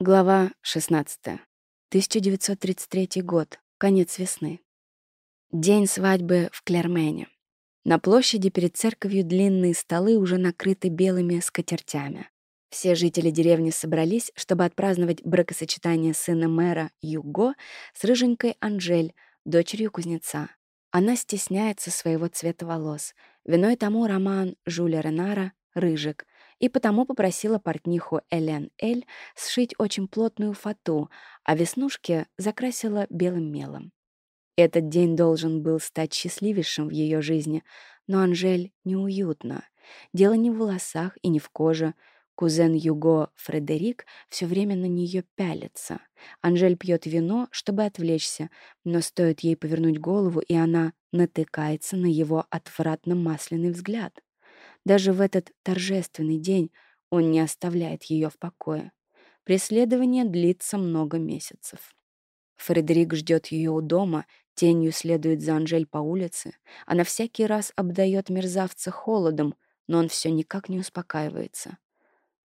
Глава 16. 1933 год. Конец весны. День свадьбы в Клермене. На площади перед церковью длинные столы уже накрыты белыми скатертями. Все жители деревни собрались, чтобы отпраздновать бракосочетание сына мэра Юго с рыженькой Анжель, дочерью кузнеца. Она стесняется своего цвета волос. Виной тому роман Жюля Ренара «Рыжик», и потому попросила портниху Элен Эль сшить очень плотную фату, а веснушки закрасила белым мелом. Этот день должен был стать счастливейшим в ее жизни, но Анжель неуютно. Дело не в волосах и не в коже. Кузен Юго Фредерик все время на нее пялится. Анжель пьет вино, чтобы отвлечься, но стоит ей повернуть голову, и она натыкается на его отвратно масляный взгляд. Даже в этот торжественный день он не оставляет ее в покое. Преследование длится много месяцев. Фредерик ждет ее у дома, тенью следует за Анжель по улице. Она всякий раз обдает мерзавца холодом, но он все никак не успокаивается.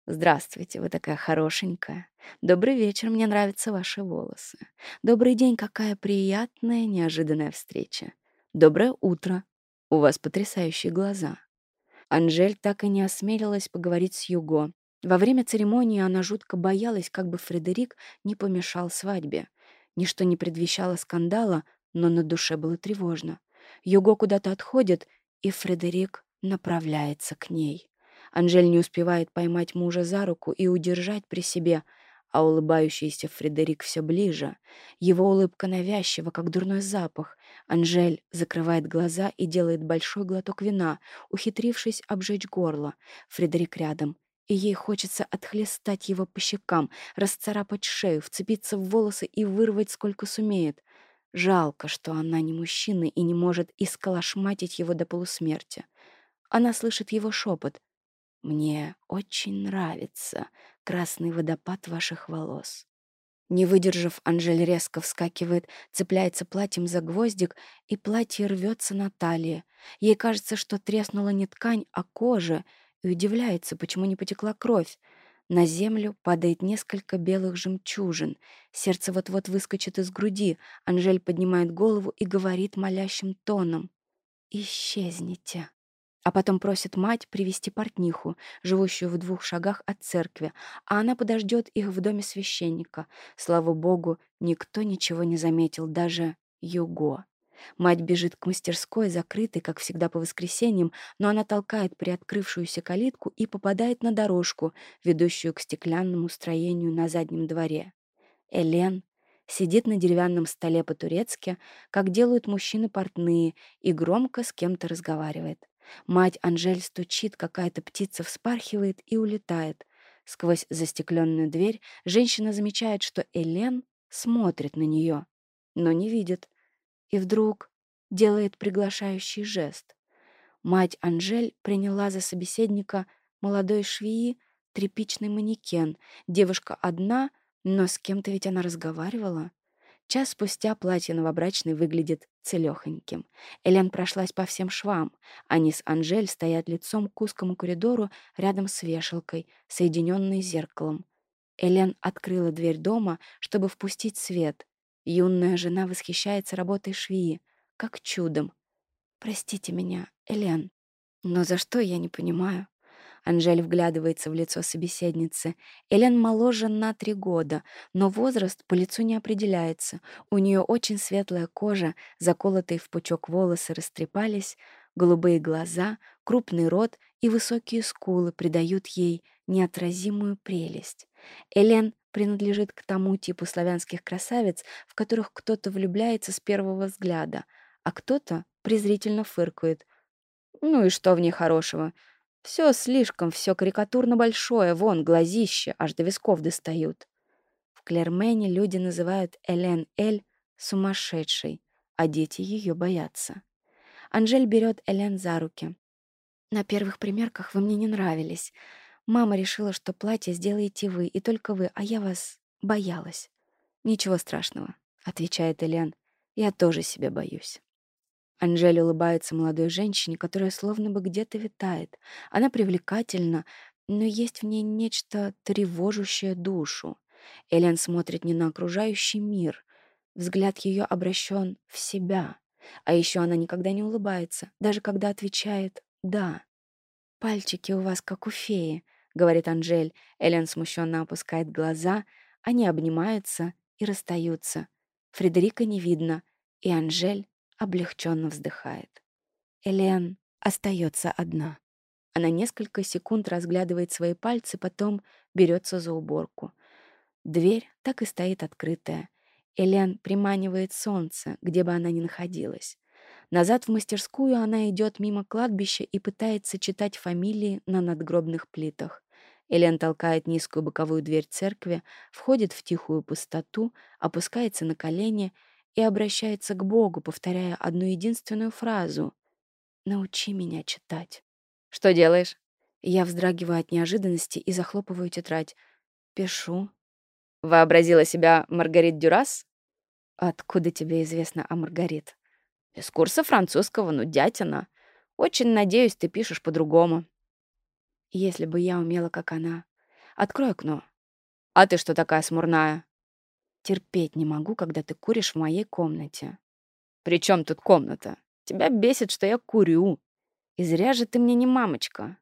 «Здравствуйте, вы такая хорошенькая. Добрый вечер, мне нравятся ваши волосы. Добрый день, какая приятная, неожиданная встреча. Доброе утро. У вас потрясающие глаза. Анжель так и не осмелилась поговорить с Юго. Во время церемонии она жутко боялась, как бы Фредерик не помешал свадьбе. Ничто не предвещало скандала, но на душе было тревожно. Юго куда-то отходит, и Фредерик направляется к ней. Анжель не успевает поймать мужа за руку и удержать при себе — а улыбающийся Фредерик все ближе. Его улыбка навязчива, как дурной запах. Анжель закрывает глаза и делает большой глоток вина, ухитрившись обжечь горло. Фредерик рядом — и ей хочется отхлестать его по щекам, расцарапать шею, вцепиться в волосы и вырвать сколько сумеет. Жалко, что она не мужчина и не может исколошматить его до полусмерти. Она слышит его шепот. «Мне очень нравится красный водопад ваших волос. Не выдержав, Анжель резко вскакивает, цепляется платьем за гвоздик, и платье рвется на талии. Ей кажется, что треснула не ткань, а кожа, и удивляется, почему не потекла кровь. На землю падает несколько белых жемчужин. Сердце вот-вот выскочит из груди. Анжель поднимает голову и говорит молящим тоном. «Исчезните». А потом просит мать привести портниху, живущую в двух шагах от церкви, а она подождет их в доме священника. Слава богу, никто ничего не заметил, даже Юго. Мать бежит к мастерской, закрытой, как всегда по воскресеньям, но она толкает приоткрывшуюся калитку и попадает на дорожку, ведущую к стеклянному строению на заднем дворе. Элен сидит на деревянном столе по-турецки, как делают мужчины портные, и громко с кем-то разговаривает. Мать Анжель стучит, какая-то птица вспархивает и улетает. Сквозь застекленную дверь женщина замечает, что Элен смотрит на нее, но не видит. И вдруг делает приглашающий жест. Мать Анжель приняла за собеседника молодой швеи тряпичный манекен. Девушка одна, но с кем-то ведь она разговаривала. Час спустя платье новобрачной выглядит целёхоньким. Элен прошлась по всем швам. Они с Анжель стоят лицом к узкому коридору рядом с вешалкой, соединенной зеркалом. Элен открыла дверь дома, чтобы впустить свет. Юная жена восхищается работой швеи, как чудом. «Простите меня, Элен, но за что я не понимаю?» Анжель вглядывается в лицо собеседницы. Элен моложе на три года, но возраст по лицу не определяется. У нее очень светлая кожа, заколотые в пучок волосы растрепались, голубые глаза, крупный рот и высокие скулы придают ей неотразимую прелесть. Элен принадлежит к тому типу славянских красавиц, в которых кто-то влюбляется с первого взгляда, а кто-то презрительно фыркает. «Ну и что в ней хорошего? Все слишком, все карикатурно большое, вон, глазище, аж до висков достают. В Клермене люди называют Элен Эль сумасшедшей, а дети ее боятся. Анжель берет Элен за руки. «На первых примерках вы мне не нравились. Мама решила, что платье сделаете вы, и только вы, а я вас боялась». «Ничего страшного», — отвечает Элен. «Я тоже себя боюсь». Анжель улыбается молодой женщине, которая словно бы где-то витает. Она привлекательна, но есть в ней нечто тревожущее душу. Элен смотрит не на окружающий мир. Взгляд ее обращен в себя. А еще она никогда не улыбается, даже когда отвечает «да». «Пальчики у вас как у феи», — говорит Анжель. Элен смущенно опускает глаза. Они обнимаются и расстаются. Фредерика не видно, и Анжель облегченно вздыхает. Элен остается одна. Она несколько секунд разглядывает свои пальцы, потом берется за уборку. Дверь так и стоит открытая. Элен приманивает солнце, где бы она ни находилась. Назад в мастерскую она идет мимо кладбища и пытается читать фамилии на надгробных плитах. Элен толкает низкую боковую дверь церкви, входит в тихую пустоту, опускается на колени — и обращается к Богу, повторяя одну единственную фразу «Научи меня читать». «Что делаешь?» Я вздрагиваю от неожиданности и захлопываю тетрадь. «Пишу». «Вообразила себя Маргарит Дюрас?» «Откуда тебе известно о Маргарит?» «Из курса французского, ну, дятина. Очень надеюсь, ты пишешь по-другому». «Если бы я умела, как она. Открой окно». «А ты что такая смурная?» Терпеть не могу, когда ты куришь в моей комнате. «При чем тут комната? Тебя бесит, что я курю. И зря же ты мне не мамочка».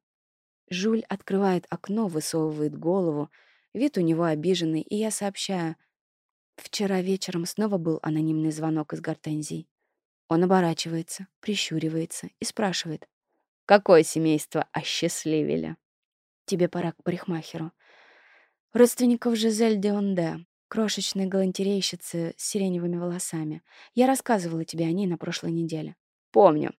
Жуль открывает окно, высовывает голову. Вид у него обиженный, и я сообщаю. Вчера вечером снова был анонимный звонок из гортензий. Он оборачивается, прищуривается и спрашивает. «Какое семейство осчастливили?» «Тебе пора к парикмахеру». «Родственников Жизель Дионде крошечной галантерейщицы с сиреневыми волосами. Я рассказывала тебе о ней на прошлой неделе. Помню.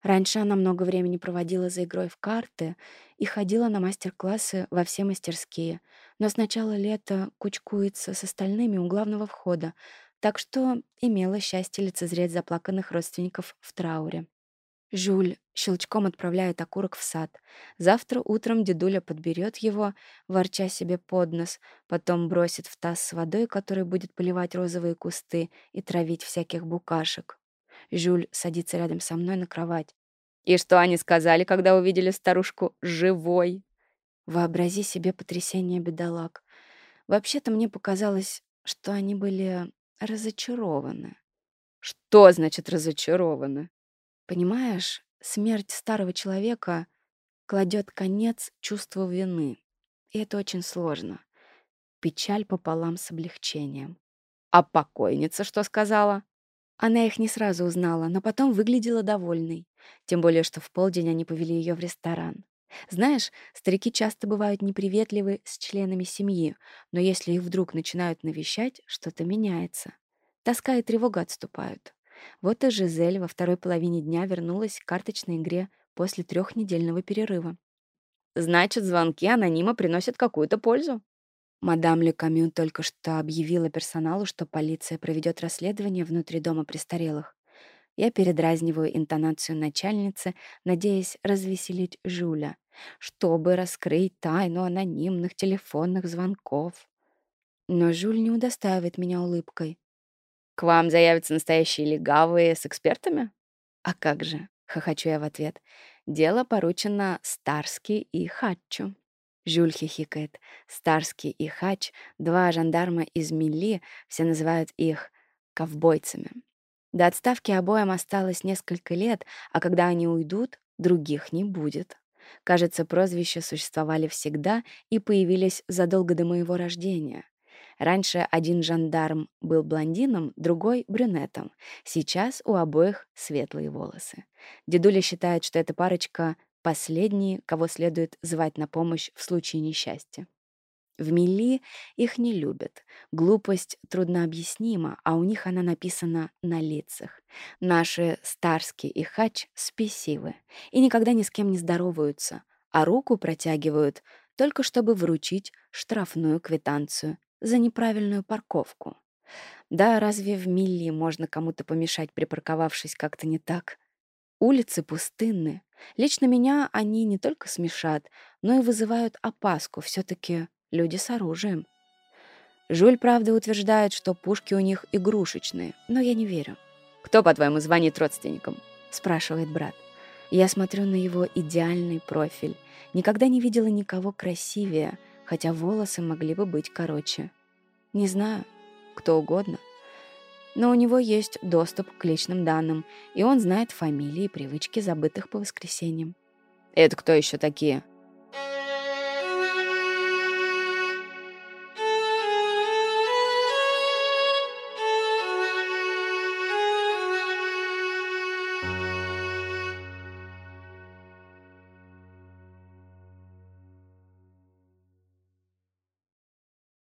Раньше она много времени проводила за игрой в карты и ходила на мастер-классы во все мастерские, но с начала лета кучкуется с остальными у главного входа, так что имела счастье лицезреть заплаканных родственников в трауре. Жуль щелчком отправляет окурок в сад. Завтра утром дедуля подберет его, ворча себе под нос, потом бросит в таз с водой, который будет поливать розовые кусты и травить всяких букашек. Жюль садится рядом со мной на кровать. «И что они сказали, когда увидели старушку живой?» Вообрази себе потрясение бедолаг. Вообще-то мне показалось, что они были разочарованы. «Что значит разочарованы?» Понимаешь, смерть старого человека кладет конец чувству вины. И это очень сложно. Печаль пополам с облегчением. А покойница что сказала? Она их не сразу узнала, но потом выглядела довольной. Тем более, что в полдень они повели ее в ресторан. Знаешь, старики часто бывают неприветливы с членами семьи, но если их вдруг начинают навещать, что-то меняется. Тоска и тревога отступают. Вот и Жизель во второй половине дня вернулась к карточной игре после трехнедельного перерыва. «Значит, звонки анонима приносят какую-то пользу?» Мадам Лекамю только что объявила персоналу, что полиция проведет расследование внутри дома престарелых. Я передразниваю интонацию начальницы, надеясь развеселить Жюля, чтобы раскрыть тайну анонимных телефонных звонков. Но Жюль не удостаивает меня улыбкой. К вам заявятся настоящие легавые с экспертами? А как же, хохочу я в ответ. Дело поручено Старски и Хатчу. Жюль хихикает. Старски и Хач, два жандарма из Мили, все называют их ковбойцами. До отставки обоим осталось несколько лет, а когда они уйдут, других не будет. Кажется, прозвища существовали всегда и появились задолго до моего рождения. Раньше один жандарм был блондином, другой — брюнетом. Сейчас у обоих светлые волосы. Дедуля считает, что эта парочка — последние, кого следует звать на помощь в случае несчастья. В Мели их не любят. Глупость труднообъяснима, а у них она написана на лицах. Наши Старский и Хач спесивы и никогда ни с кем не здороваются, а руку протягивают только чтобы вручить штрафную квитанцию за неправильную парковку. Да, разве в Милли можно кому-то помешать, припарковавшись как-то не так? Улицы пустынны. Лично меня они не только смешат, но и вызывают опаску. все таки люди с оружием. Жуль, правда, утверждает, что пушки у них игрушечные, но я не верю. «Кто, по-твоему, звонит родственникам?» — спрашивает брат. Я смотрю на его идеальный профиль. Никогда не видела никого красивее — хотя волосы могли бы быть короче. Не знаю, кто угодно. Но у него есть доступ к личным данным, и он знает фамилии и привычки забытых по воскресеньям. «Это кто еще такие?»